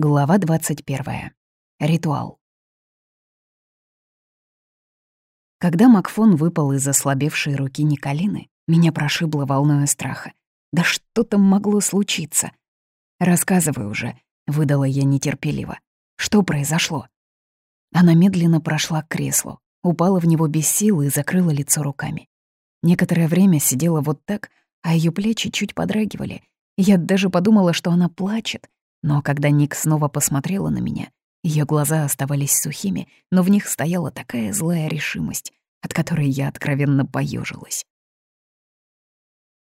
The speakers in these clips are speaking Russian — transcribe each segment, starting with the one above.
Глава 21. Ритуал. Когда Макфон выпал из ослабевшей руки Николины, меня прошибло волною страха. Да что там могло случиться? «Рассказывай уже», — выдала я нетерпеливо. «Что произошло?» Она медленно прошла к креслу, упала в него без силы и закрыла лицо руками. Некоторое время сидела вот так, а ее плечи чуть подрагивали. Я даже подумала, что она плачет, но когда Ник снова посмотрела на меня, ее глаза оставались сухими, но в них стояла такая злая решимость, от которой я откровенно поежилась.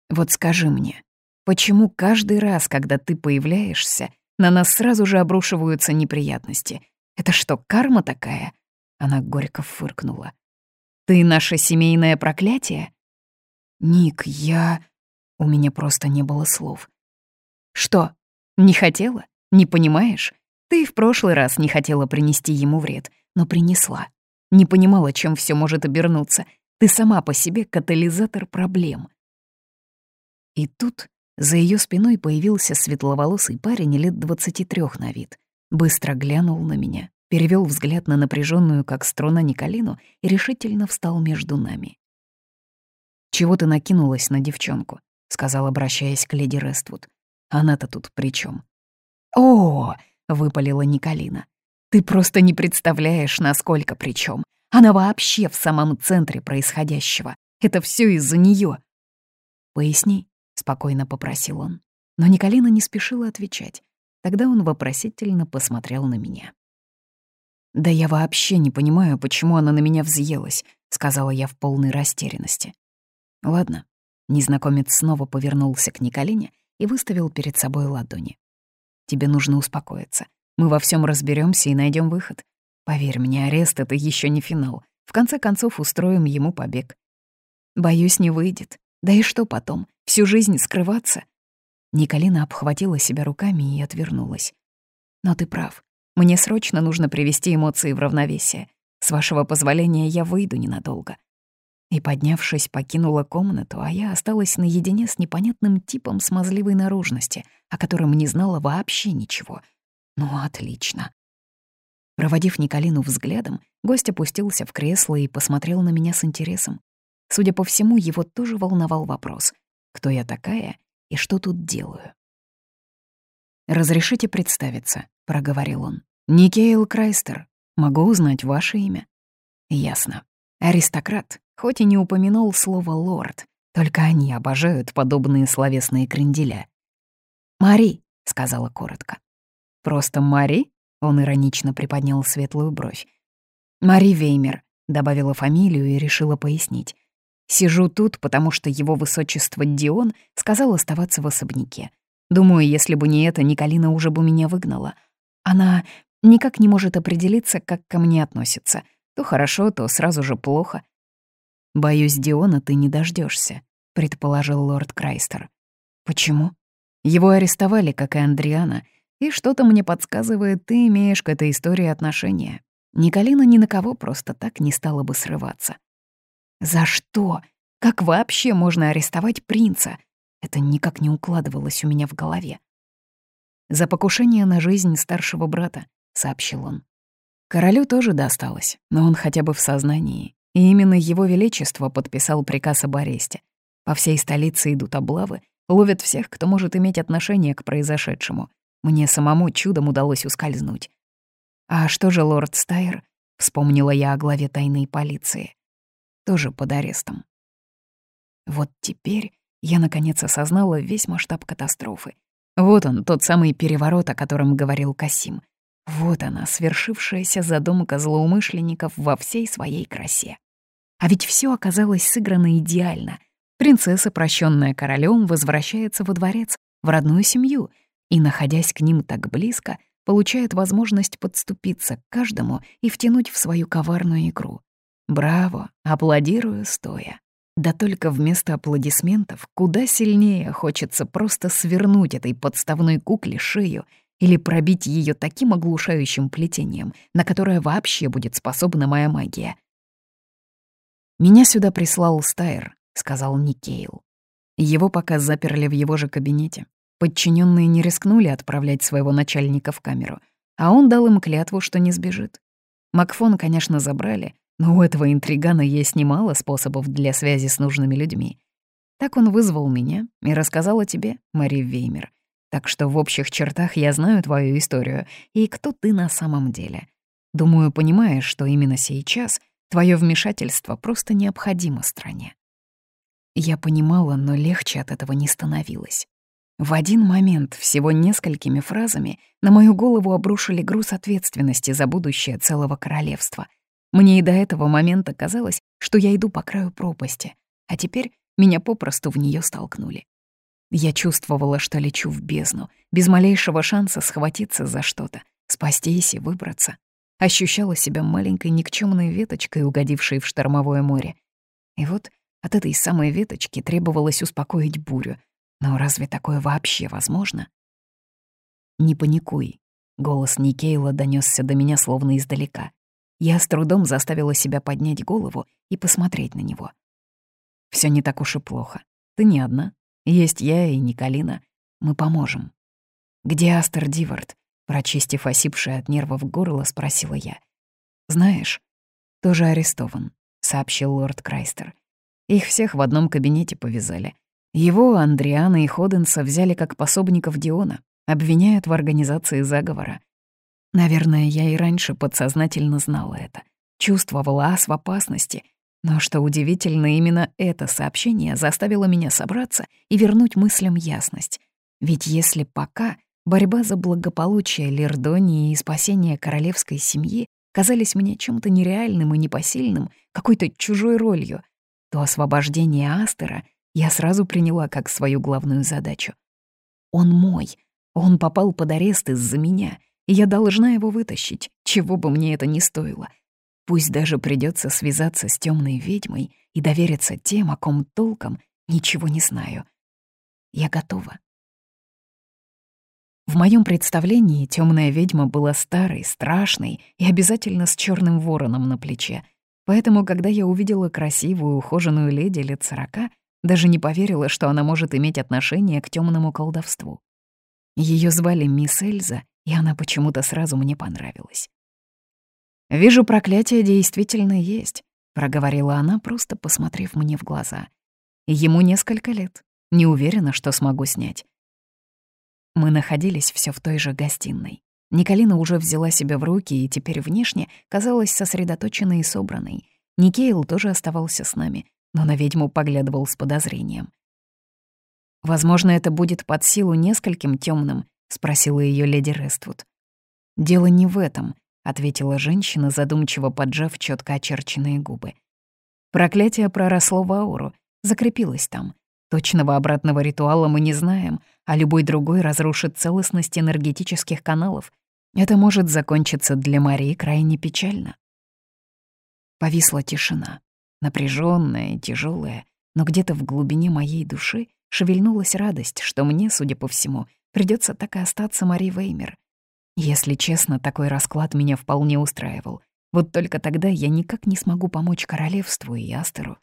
«Вот скажи мне, почему каждый раз, когда ты появляешься, на нас сразу же обрушиваются неприятности? Это что, карма такая?» Она горько фыркнула. «Ты наше семейное проклятие?» «Ник, я...» У меня просто не было слов. «Что, не хотела? Не понимаешь? Ты в прошлый раз не хотела принести ему вред, но принесла. Не понимала, чем все может обернуться. Ты сама по себе катализатор проблем. И тут за ее спиной появился светловолосый парень лет 23 на вид. Быстро глянул на меня, перевел взгляд на напряженную, как струна Николину, и решительно встал между нами. «Чего ты накинулась на девчонку?» — сказал, обращаясь к леди Рествуд. Она-то тут при чем? О, выпалила Николина. Ты просто не представляешь, насколько при чем. Она вообще в самом центре происходящего. Это все из-за нее. Поясни, спокойно попросил он. Но Николина не спешила отвечать. Тогда он вопросительно посмотрел на меня. «Да я вообще не понимаю, почему она на меня взъелась», — сказала я в полной растерянности. «Ладно». Незнакомец снова повернулся к Николине и выставил перед собой ладони. «Тебе нужно успокоиться. Мы во всем разберемся и найдем выход. Поверь мне, арест — это еще не финал. В конце концов, устроим ему побег. Боюсь, не выйдет. Да и что потом? Всю жизнь скрываться?» Николина обхватила себя руками и отвернулась. «Но ты прав. Мне срочно нужно привести эмоции в равновесие. С вашего позволения я выйду ненадолго и, поднявшись, покинула комнату, а я осталась наедине с непонятным типом смазливой наружности, о котором не знала вообще ничего. Ну, отлично. Проводив Николину взглядом, гость опустился в кресло и посмотрел на меня с интересом. Судя по всему, его тоже волновал вопрос, кто я такая и что тут делаю. «Разрешите представиться», — проговорил он. «Никейл Крайстер. Могу узнать ваше имя?» «Ясно. Аристократ, хоть и не упомянул слово «лорд», только они обожают подобные словесные кренделя. «Мари», — сказала коротко. «Просто Мари?» — он иронично приподнял светлую бровь. «Мари Веймер», — добавила фамилию и решила пояснить. «Сижу тут, потому что его высочество Дион сказал оставаться в особняке. Думаю, если бы не это, Николина уже бы меня выгнала. Она никак не может определиться, как ко мне относится — то хорошо, то сразу же плохо. «Боюсь, Диона ты не дождешься, предположил лорд Крайстер. «Почему?» «Его арестовали, как и Андриана, и что-то мне подсказывает, ты имеешь к этой истории отношение. Николина ни на кого просто так не стала бы срываться». «За что? Как вообще можно арестовать принца?» Это никак не укладывалось у меня в голове. «За покушение на жизнь старшего брата», — сообщил он. Королю тоже досталось, но он хотя бы в сознании. И именно его величество подписал приказ об аресте. По всей столице идут облавы, ловят всех, кто может иметь отношение к произошедшему. Мне самому чудом удалось ускользнуть. «А что же лорд Стайр?» — вспомнила я о главе тайной полиции. Тоже под арестом. Вот теперь я наконец осознала весь масштаб катастрофы. Вот он, тот самый переворот, о котором говорил Касим — вот она, свершившаяся задумка злоумышленников во всей своей красе. А ведь все оказалось сыграно идеально. Принцесса, прощенная королем, возвращается во дворец, в родную семью, и, находясь к ним так близко, получает возможность подступиться к каждому и втянуть в свою коварную игру. Браво, аплодирую стоя. Да только вместо аплодисментов куда сильнее хочется просто свернуть этой подставной кукле шею или пробить ее таким оглушающим плетением, на которое вообще будет способна моя магия. «Меня сюда прислал Стайр», — сказал Никейл. Его пока заперли в его же кабинете. Подчиненные не рискнули отправлять своего начальника в камеру, а он дал им клятву, что не сбежит. Макфон, конечно, забрали, но у этого интригана есть немало способов для связи с нужными людьми. Так он вызвал меня и рассказал о тебе, Мари Веймер. Так что в общих чертах я знаю твою историю и кто ты на самом деле. Думаю, понимаешь, что именно сейчас твое вмешательство просто необходимо стране. Я понимала, но легче от этого не становилось. В один момент, всего несколькими фразами, на мою голову обрушили груз ответственности за будущее целого королевства. Мне и до этого момента казалось, что я иду по краю пропасти, а теперь меня попросту в нее столкнули. Я чувствовала, что лечу в бездну, без малейшего шанса схватиться за что-то, спастись и выбраться. Ощущала себя маленькой никчемной веточкой, угодившей в штормовое море. И вот от этой самой веточки требовалось успокоить бурю. Но разве такое вообще возможно? «Не паникуй», — голос Никейла донесся до меня словно издалека. Я с трудом заставила себя поднять голову и посмотреть на него. Все не так уж и плохо. Ты не одна. Есть я и Николина. Мы поможем. Где Астер Дивард? Прочистив осипшее от нервов горло, спросила я. Знаешь, тоже арестован, сообщил лорд Крайстер. Их всех в одном кабинете повязали. Его, Андриана и Ходенса взяли как пособников Диона, обвиняют в организации заговора. Наверное, я и раньше подсознательно знала это. Чувствовала Ас в опасности — но что удивительно, именно это сообщение заставило меня собраться и вернуть мыслям ясность. Ведь если пока борьба за благополучие Лердонии и спасение королевской семьи казались мне чем-то нереальным и непосильным, какой-то чужой ролью, то освобождение Астера я сразу приняла как свою главную задачу. Он мой, он попал под арест из-за меня, и я должна его вытащить, чего бы мне это ни стоило — Пусть даже придется связаться с темной ведьмой и довериться тем, о ком толком ничего не знаю. Я готова. В моем представлении темная ведьма была старой, страшной и обязательно с черным вороном на плече. Поэтому, когда я увидела красивую, ухоженную леди лет сорока, даже не поверила, что она может иметь отношение к темному колдовству. Ее звали мисс Эльза, и она почему-то сразу мне понравилась. «Вижу, проклятие действительно есть», — проговорила она, просто посмотрев мне в глаза. «Ему несколько лет. Не уверена, что смогу снять». Мы находились все в той же гостиной. Николина уже взяла себя в руки и теперь внешне казалась сосредоточенной и собранной. Никейл тоже оставался с нами, но на ведьму поглядывал с подозрением. «Возможно, это будет под силу нескольким темным, спросила ее леди Рествуд. «Дело не в этом», ответила женщина, задумчиво поджав четко очерченные губы. Проклятие проросло в ауру, закрепилось там. Точного обратного ритуала мы не знаем, а любой другой разрушит целостность энергетических каналов. Это может закончиться для Марии крайне печально. Повисла тишина, напряженная тяжелая, но где-то в глубине моей души шевельнулась радость, что мне, судя по всему, придется так и остаться Мари Веймер. Если честно, такой расклад меня вполне устраивал. Вот только тогда я никак не смогу помочь королевству и Астеру.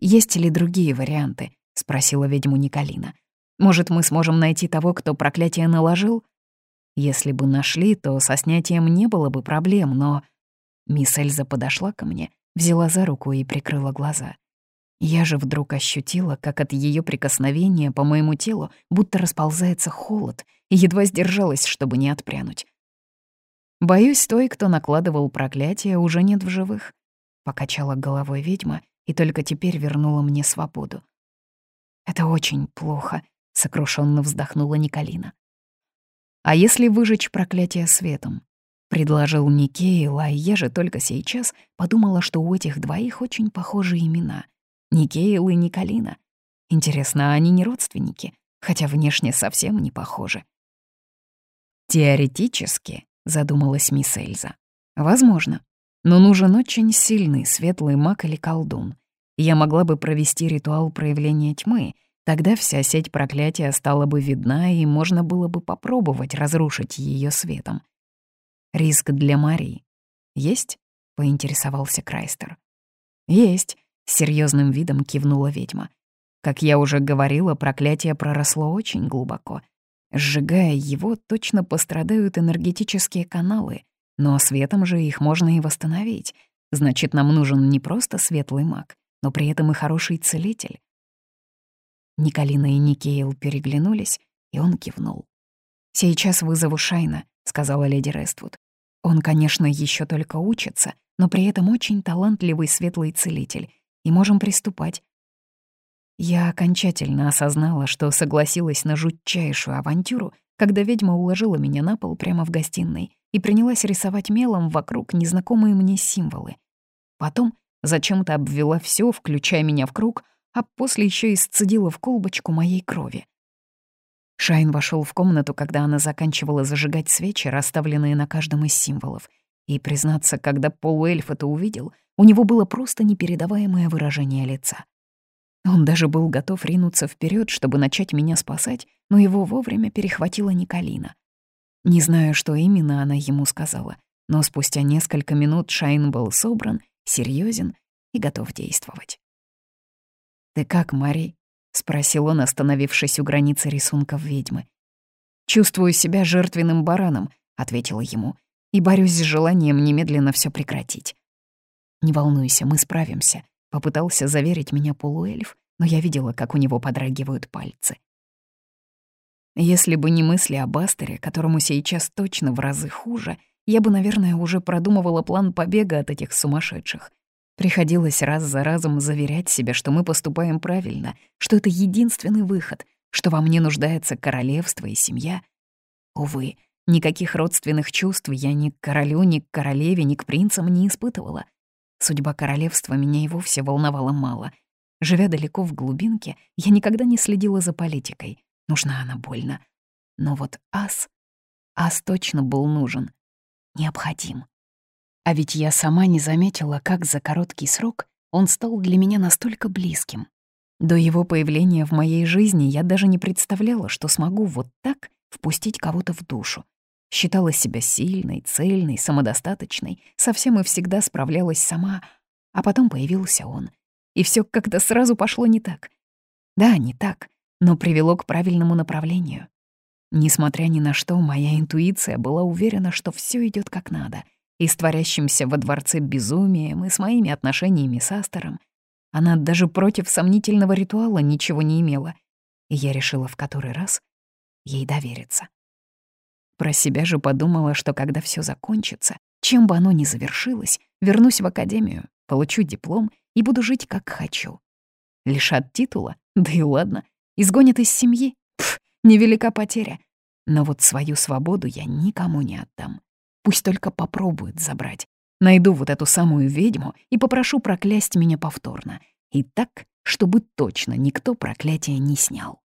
«Есть ли другие варианты?» — спросила ведьму Николина. «Может, мы сможем найти того, кто проклятие наложил?» Если бы нашли, то со снятием не было бы проблем, но... Мисс Эльза подошла ко мне, взяла за руку и прикрыла глаза. Я же вдруг ощутила, как от ее прикосновения по моему телу будто расползается холод, и едва сдержалась, чтобы не отпрянуть. «Боюсь, той, кто накладывал проклятие, уже нет в живых», — покачала головой ведьма и только теперь вернула мне свободу. «Это очень плохо», — сокрушенно вздохнула Николина. «А если выжечь проклятие светом?» — предложил Никейл, а я же только сейчас подумала, что у этих двоих очень похожие имена — Никейл и Николина. Интересно, а они не родственники? Хотя внешне совсем не похожи. «Теоретически», — задумалась мисс Эльза. «Возможно. Но нужен очень сильный светлый маг или колдун. Я могла бы провести ритуал проявления тьмы, тогда вся сеть проклятия стала бы видна, и можно было бы попробовать разрушить ее светом. Риск для Марии. Есть?» — поинтересовался Крайстер. «Есть», — серьезным видом кивнула ведьма. Как я уже говорила, проклятие проросло очень глубоко. Сжигая его, точно пострадают энергетические каналы, но светом же их можно и восстановить. Значит, нам нужен не просто светлый маг, но при этом и хороший целитель. Николина и Никейл переглянулись, и он кивнул. «Сейчас вызову Шайна», — сказала леди Рествуд. «Он, конечно, еще только учится, но при этом очень талантливый светлый целитель, и можем приступать. Я окончательно осознала, что согласилась на жутчайшую авантюру, когда ведьма уложила меня на пол прямо в гостиной и принялась рисовать мелом вокруг незнакомые мне символы. Потом зачем-то обвела все, включая меня в круг, а после еще и сцедила в колбочку моей крови. Шайн вошел в комнату, когда она заканчивала зажигать свечи, расставленные на каждом из символов. И, признаться, когда полуэльф это увидел, у него было просто непередаваемое выражение лица. Он даже был готов ринуться вперед, чтобы начать меня спасать, но его вовремя перехватила Николина. Не знаю, что именно она ему сказала, но спустя несколько минут Шайн был собран, серьезен и готов действовать. «Ты как, Мари?» — спросил он, остановившись у границы рисунков ведьмы. «Чувствую себя жертвенным бараном», — ответила ему, «и борюсь с желанием немедленно все прекратить». «Не волнуйся, мы справимся», Попытался заверить меня полуэльф, но я видела, как у него подрагивают пальцы. Если бы не мысли о Бастере, которому сейчас точно в разы хуже, я бы, наверное, уже продумывала план побега от этих сумасшедших. Приходилось раз за разом заверять себя, что мы поступаем правильно, что это единственный выход, что во мне нуждается королевство и семья. Увы, никаких родственных чувств я ни к королю, ни к королеве, ни к принцам не испытывала — Судьба королевства меня и вовсе волновала мало. Живя далеко в глубинке, я никогда не следила за политикой. Нужна она больно. Но вот ас... Ас точно был нужен. Необходим. А ведь я сама не заметила, как за короткий срок он стал для меня настолько близким. До его появления в моей жизни я даже не представляла, что смогу вот так впустить кого-то в душу. Считала себя сильной, цельной, самодостаточной, совсем и всегда справлялась сама. А потом появился он. И все как-то сразу пошло не так. Да, не так, но привело к правильному направлению. Несмотря ни на что, моя интуиция была уверена, что все идет как надо. И с творящимся во дворце безумием, и с моими отношениями с Астером. Она даже против сомнительного ритуала ничего не имела. И я решила в который раз ей довериться. Про себя же подумала, что когда все закончится, чем бы оно ни завершилось, вернусь в академию, получу диплом и буду жить как хочу. Лишат титула? Да и ладно. Изгонят из семьи? Невелика потеря. Но вот свою свободу я никому не отдам. Пусть только попробует забрать. Найду вот эту самую ведьму и попрошу проклясть меня повторно. И так, чтобы точно никто проклятие не снял.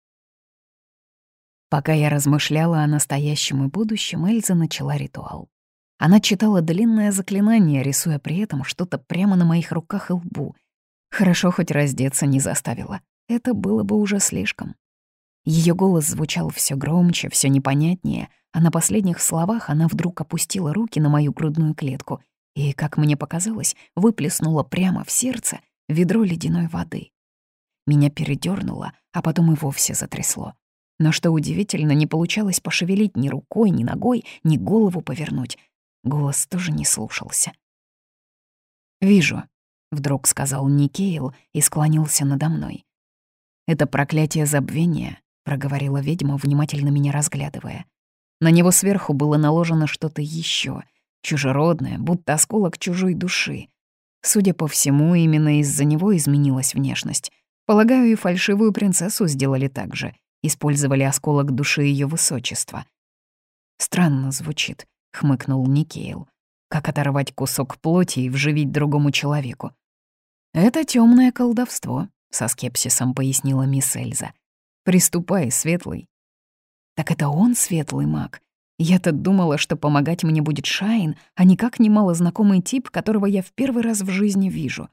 Пока я размышляла о настоящем и будущем, Эльза начала ритуал. Она читала длинное заклинание, рисуя при этом что-то прямо на моих руках и лбу. Хорошо хоть раздеться не заставила. Это было бы уже слишком. Ее голос звучал все громче, все непонятнее, а на последних словах она вдруг опустила руки на мою грудную клетку и, как мне показалось, выплеснула прямо в сердце ведро ледяной воды. Меня передернуло, а потом и вовсе затрясло. Но что удивительно, не получалось пошевелить ни рукой, ни ногой, ни голову повернуть. Голос тоже не слушался. «Вижу», — вдруг сказал Никейл и склонился надо мной. «Это проклятие забвения», — проговорила ведьма, внимательно меня разглядывая. На него сверху было наложено что-то еще, чужеродное, будто осколок чужой души. Судя по всему, именно из-за него изменилась внешность. Полагаю, и фальшивую принцессу сделали так же — использовали осколок души ее высочества. «Странно звучит», — хмыкнул Никейл. «Как оторвать кусок плоти и вживить другому человеку?» «Это темное колдовство», — со скепсисом пояснила мисс Эльза. «Приступай, светлый». «Так это он светлый маг? Я-то думала, что помогать мне будет Шайн, а никак не малознакомый тип, которого я в первый раз в жизни вижу».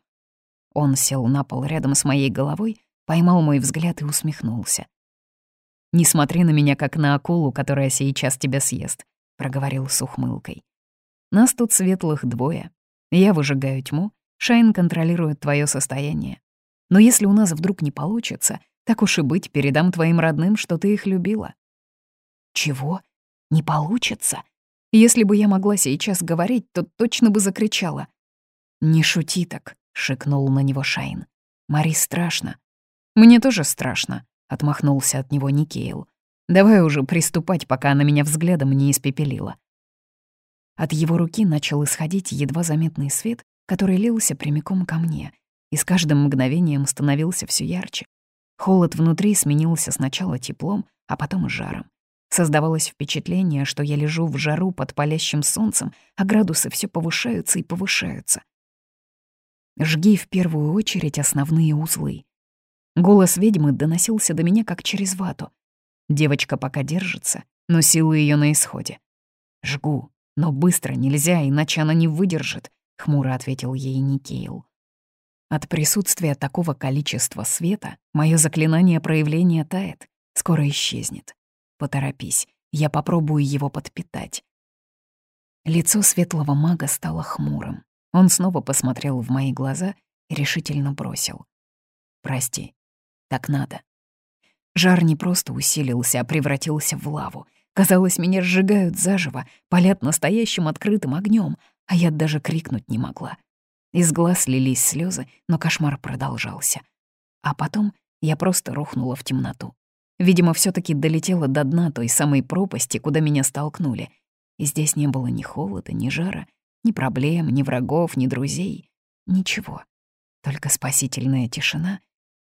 Он сел на пол рядом с моей головой, поймал мой взгляд и усмехнулся. «Не смотри на меня, как на акулу, которая сейчас тебя съест», — проговорил с ухмылкой. «Нас тут светлых двое. Я выжигаю тьму, Шайн контролирует твое состояние. Но если у нас вдруг не получится, Так уж и быть, передам твоим родным, что ты их любила». «Чего? Не получится?» Если бы я могла сейчас говорить, то точно бы закричала. «Не шути так», — шикнул на него Шайн. «Мари страшно». «Мне тоже страшно», — отмахнулся от него Никейл. «Давай уже приступать, пока она меня взглядом не испепелила». От его руки начал исходить едва заметный свет, который лился прямиком ко мне, и с каждым мгновением становился все ярче. Холод внутри сменился сначала теплом, а потом жаром. Создавалось впечатление, что я лежу в жару под палящим солнцем, а градусы все повышаются и повышаются. Жги в первую очередь основные узлы. Голос ведьмы доносился до меня как через вату. Девочка пока держится, но силы ее на исходе. «Жгу, но быстро нельзя, иначе она не выдержит», — хмуро ответил ей Никейл. От присутствия такого количества света мое заклинание проявления тает, скоро исчезнет. Поторопись, я попробую его подпитать. Лицо светлого мага стало хмурым. Он снова посмотрел в мои глаза и решительно бросил. «Прости, так надо». Жар не просто усилился, а превратился в лаву. Казалось, меня сжигают заживо, палят настоящим открытым огнем, а я даже крикнуть не могла. Из глаз лились слезы, но кошмар продолжался. А потом я просто рухнула в темноту. Видимо, все таки долетела до дна той самой пропасти, куда меня столкнули. И здесь не было ни холода, ни жара, ни проблем, ни врагов, ни друзей. Ничего. Только спасительная тишина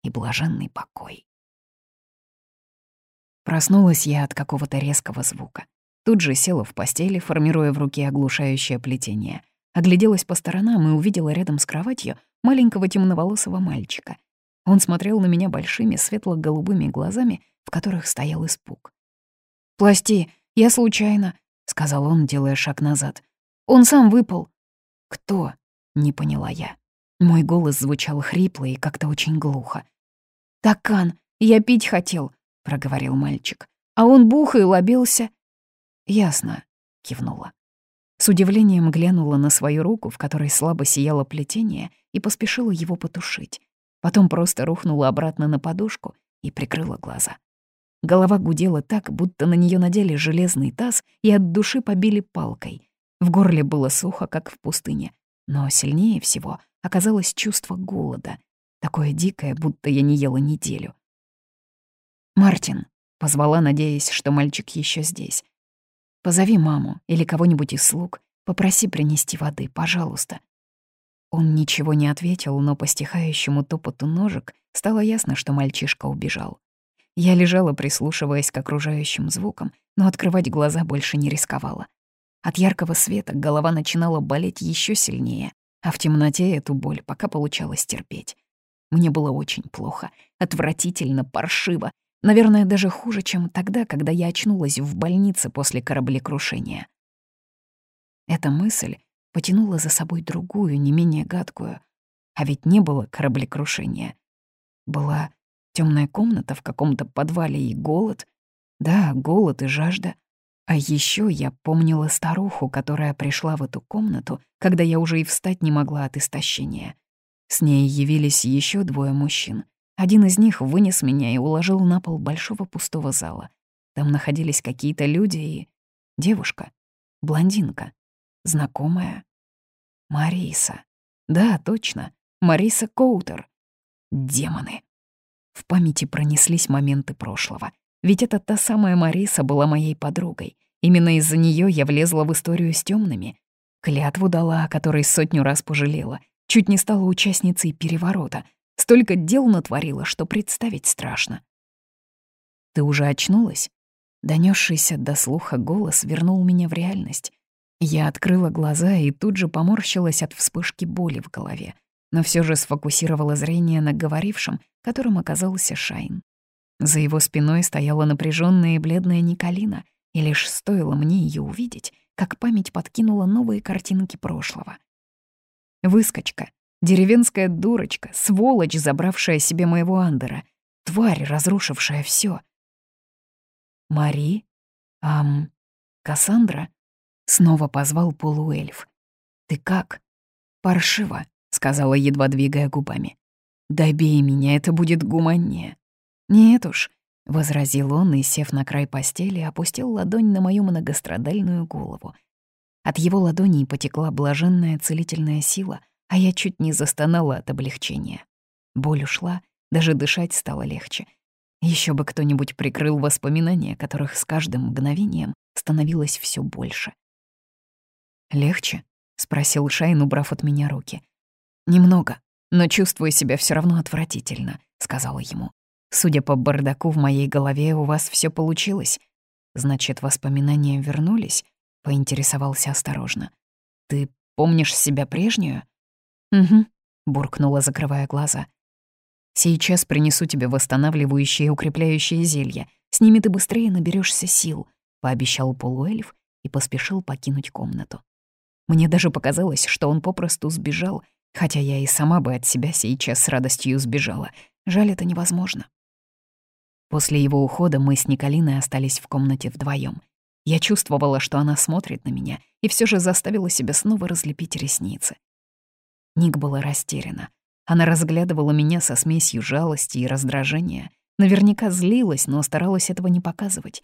и блаженный покой. Проснулась я от какого-то резкого звука. Тут же села в постели, формируя в руке оглушающее плетение. Огляделась по сторонам и увидела рядом с кроватью маленького темноволосого мальчика. Он смотрел на меня большими светло-голубыми глазами, в которых стоял испуг. «Пласти, я случайно», — сказал он, делая шаг назад. Он сам выпал». «Кто?» — не поняла я. Мой голос звучал хрипло и как-то очень глухо. «Такан, я пить хотел», — проговорил мальчик. «А он бух и лобился». «Ясно», — кивнула. С удивлением глянула на свою руку, в которой слабо сияло плетение, и поспешила его потушить. Потом просто рухнула обратно на подушку и прикрыла глаза. Голова гудела так, будто на нее надели железный таз и от души побили палкой. В горле было сухо, как в пустыне. Но сильнее всего оказалось чувство голода. Такое дикое, будто я не ела неделю. «Мартин», — позвала, надеясь, что мальчик еще здесь. «Позови маму или кого-нибудь из слуг. Попроси принести воды, пожалуйста». Он ничего не ответил, но по стихающему топоту ножек стало ясно, что мальчишка убежал. Я лежала, прислушиваясь к окружающим звукам, но открывать глаза больше не рисковала. От яркого света голова начинала болеть еще сильнее, а в темноте эту боль пока получалось терпеть. Мне было очень плохо, отвратительно, паршиво, наверное, даже хуже, чем тогда, когда я очнулась в больнице после кораблекрушения. Эта мысль потянула за собой другую, не менее гадкую. А ведь не было кораблекрушения. Была темная комната в каком-то подвале и голод. Да, голод и жажда. А еще я помнила старуху, которая пришла в эту комнату, когда я уже и встать не могла от истощения. С ней явились еще двое мужчин. Один из них вынес меня и уложил на пол большого пустого зала. Там находились какие-то люди и... Девушка. Блондинка. Знакомая. Мариса. Да, точно. Мариса Коутер. Демоны. В памяти пронеслись моменты прошлого. Ведь эта та самая Мариса была моей подругой. Именно из-за нее я влезла в историю с темными. Клятву дала, о которой сотню раз пожалела. Чуть не стала участницей переворота. Столько дел натворила, что представить страшно. «Ты уже очнулась?» Донесшийся до слуха голос вернул меня в реальность. Я открыла глаза и тут же поморщилась от вспышки боли в голове, но все же сфокусировала зрение на говорившем, которым оказался Шайн. За его спиной стояла напряженная и бледная Николина, и лишь стоило мне ее увидеть, как память подкинула новые картинки прошлого. Выскочка, деревенская дурочка, сволочь, забравшая себе моего Андера, тварь, разрушившая все. Мари? Ам... Кассандра? Снова позвал полуэльф. «Ты как?» «Паршиво», — сказала, едва двигая губами. «Добей меня, это будет гуманнее». «Нет уж», — возразил он и, сев на край постели, опустил ладонь на мою многострадальную голову. От его ладоней потекла блаженная целительная сила, а я чуть не застонала от облегчения. Боль ушла, даже дышать стало легче. Еще бы кто-нибудь прикрыл воспоминания, которых с каждым мгновением становилось все больше. «Легче?» — спросил Шайн, убрав от меня руки. «Немного, но чувствую себя все равно отвратительно», — сказала ему. «Судя по бардаку в моей голове, у вас все получилось. Значит, воспоминания вернулись?» — поинтересовался осторожно. «Ты помнишь себя прежнюю?» «Угу», — буркнула, закрывая глаза. Сейчас принесу тебе восстанавливающие и укрепляющие зелья. С ними ты быстрее наберешься сил», — пообещал полуэльф и поспешил покинуть комнату. Мне даже показалось, что он попросту сбежал, хотя я и сама бы от себя сейчас с радостью сбежала. Жаль, это невозможно. После его ухода мы с Николиной остались в комнате вдвоем. Я чувствовала, что она смотрит на меня, и все же заставила себя снова разлепить ресницы. Ник была растеряна. Она разглядывала меня со смесью жалости и раздражения. Наверняка злилась, но старалась этого не показывать.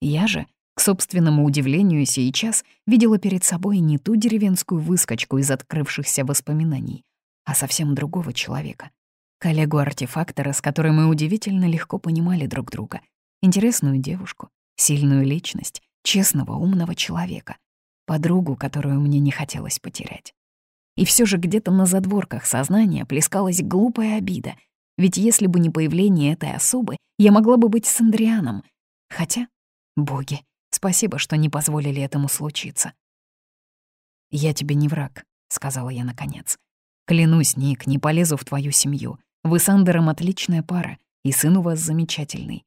Я же, к собственному удивлению, сейчас видела перед собой не ту деревенскую выскочку из открывшихся воспоминаний, а совсем другого человека. Коллегу-артефактора, с которой мы удивительно легко понимали друг друга. Интересную девушку, сильную личность, честного, умного человека. Подругу, которую мне не хотелось потерять. И все же где-то на задворках сознания плескалась глупая обида. Ведь если бы не появление этой особы, я могла бы быть с Андрианом. Хотя, боги, спасибо, что не позволили этому случиться. «Я тебе не враг», — сказала я наконец. «Клянусь, Ник, не полезу в твою семью. Вы с Андером отличная пара, и сын у вас замечательный».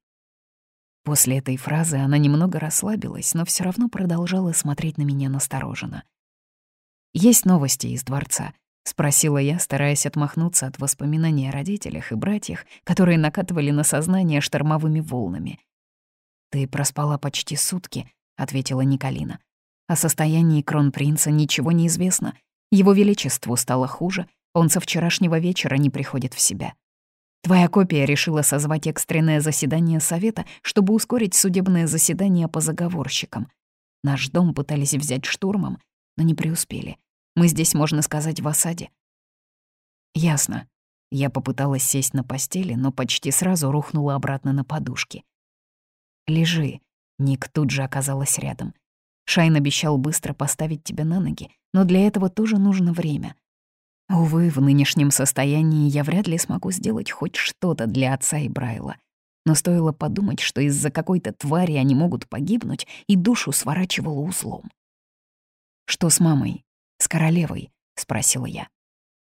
После этой фразы она немного расслабилась, но все равно продолжала смотреть на меня настороженно. «Есть новости из дворца?» — спросила я, стараясь отмахнуться от воспоминаний о родителях и братьях, которые накатывали на сознание штормовыми волнами. «Ты проспала почти сутки», — ответила Николина. «О состоянии кронпринца ничего не известно. Его величеству стало хуже, он со вчерашнего вечера не приходит в себя. Твоя копия решила созвать экстренное заседание совета, чтобы ускорить судебное заседание по заговорщикам. Наш дом пытались взять штурмом, но не преуспели. Мы здесь, можно сказать, в осаде». «Ясно». Я попыталась сесть на постели, но почти сразу рухнула обратно на подушки. «Лежи». Ник тут же оказалась рядом. Шайн обещал быстро поставить тебя на ноги, но для этого тоже нужно время. Увы, в нынешнем состоянии я вряд ли смогу сделать хоть что-то для отца и Брайла. Но стоило подумать, что из-за какой-то твари они могут погибнуть, и душу сворачивало узлом. «Что с мамой? С королевой?» — спросила я.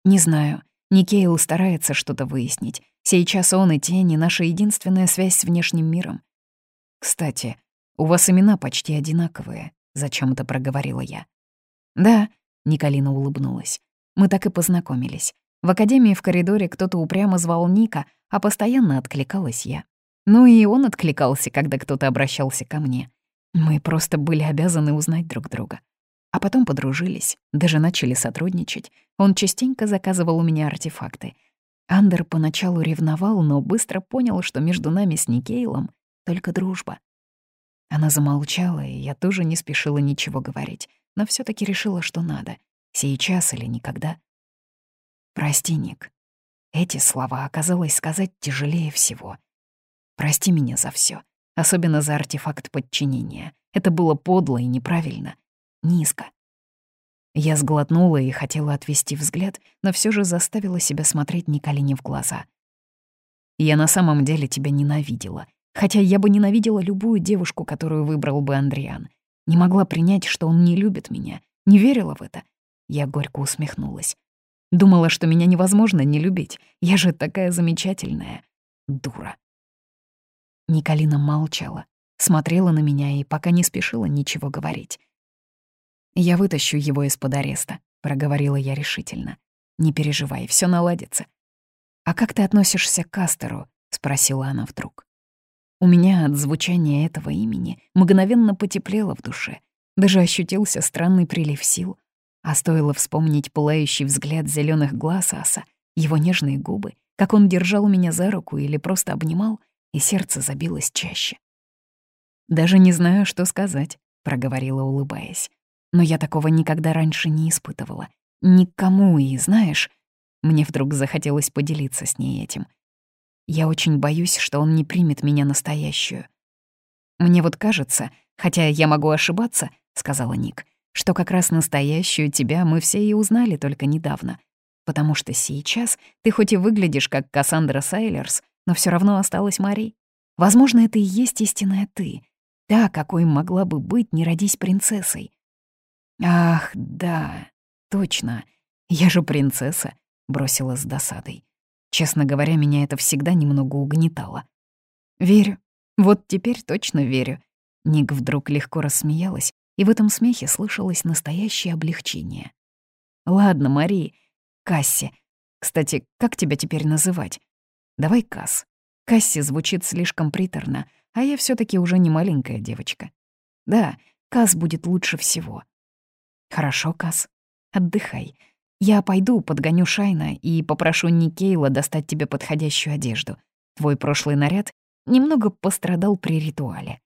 «Не знаю. Никейл старается что-то выяснить. Сейчас он и Тени — наша единственная связь с внешним миром. Кстати, у вас имена почти одинаковые», — зачем-то проговорила я. «Да», — Николина улыбнулась. «Мы так и познакомились. В академии в коридоре кто-то упрямо звал Ника, а постоянно откликалась я. Ну и он откликался, когда кто-то обращался ко мне. Мы просто были обязаны узнать друг друга. А потом подружились, даже начали сотрудничать. Он частенько заказывал у меня артефакты. Андер поначалу ревновал, но быстро понял, что между нами с Никейлом только дружба. Она замолчала, и я тоже не спешила ничего говорить, но все таки решила, что надо. Сейчас или никогда. «Прости, Ник». Эти слова оказалось сказать тяжелее всего. «Прости меня за все, особенно за артефакт подчинения. Это было подло и неправильно низко. Я сглотнула и хотела отвести взгляд, но все же заставила себя смотреть Николине в глаза. «Я на самом деле тебя ненавидела, хотя я бы ненавидела любую девушку, которую выбрал бы Андриан. Не могла принять, что он не любит меня, не верила в это. Я горько усмехнулась. Думала, что меня невозможно не любить. Я же такая замечательная. Дура. Николина молчала, смотрела на меня и пока не спешила ничего говорить. «Я вытащу его из-под ареста», — проговорила я решительно. «Не переживай, все наладится». «А как ты относишься к Кастеру?» — спросила она вдруг. У меня от звучания этого имени мгновенно потеплело в душе. Даже ощутился странный прилив сил. А стоило вспомнить пылающий взгляд зеленых глаз Аса, его нежные губы, как он держал меня за руку или просто обнимал, и сердце забилось чаще. «Даже не знаю, что сказать», — проговорила, улыбаясь. «Но я такого никогда раньше не испытывала. Никому, и знаешь...» Мне вдруг захотелось поделиться с ней этим. Я очень боюсь, что он не примет меня настоящую. «Мне вот кажется, хотя я могу ошибаться», — сказала Ник, «что как раз настоящую тебя мы все и узнали только недавно. Потому что сейчас ты хоть и выглядишь как Кассандра Сайлерс, но все равно осталась Мари. Возможно, это и есть истинная ты, та, какой могла бы быть, не родись принцессой. Ах, да, точно, я же принцесса, бросила с досадой. Честно говоря, меня это всегда немного угнетало. Верю, вот теперь точно верю. Ник вдруг легко рассмеялась, и в этом смехе слышалось настоящее облегчение. «Ладно, Мари, Касси. Кстати, как тебя теперь называть? Давай Касс. Касси звучит слишком приторно, а я все таки уже не маленькая девочка. Да, Касс будет лучше всего. Хорошо, Касс. Отдыхай. Я пойду, подгоню Шайна и попрошу Никейла достать тебе подходящую одежду. Твой прошлый наряд немного пострадал при ритуале.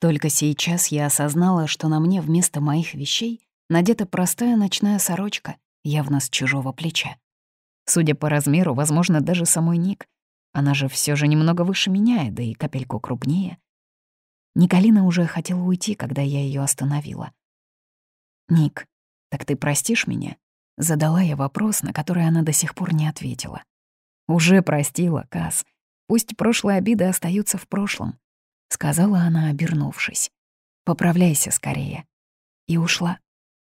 Только сейчас я осознала, что на мне вместо моих вещей надета простая ночная сорочка, явно с чужого плеча. Судя по размеру, возможно, даже самой Ник. Она же все же немного выше меня, да и капельку крупнее. Николина уже хотела уйти, когда я ее остановила. «Ник, так ты простишь меня?» Задала я вопрос, на который она до сих пор не ответила. «Уже простила, Кас. Пусть прошлые обиды остаются в прошлом», — сказала она, обернувшись. «Поправляйся скорее». И ушла.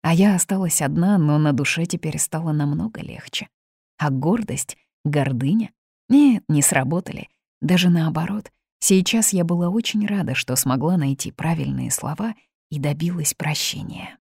А я осталась одна, но на душе теперь стало намного легче. А гордость, гордыня? Нет, не сработали. Даже наоборот. Сейчас я была очень рада, что смогла найти правильные слова и добилась прощения.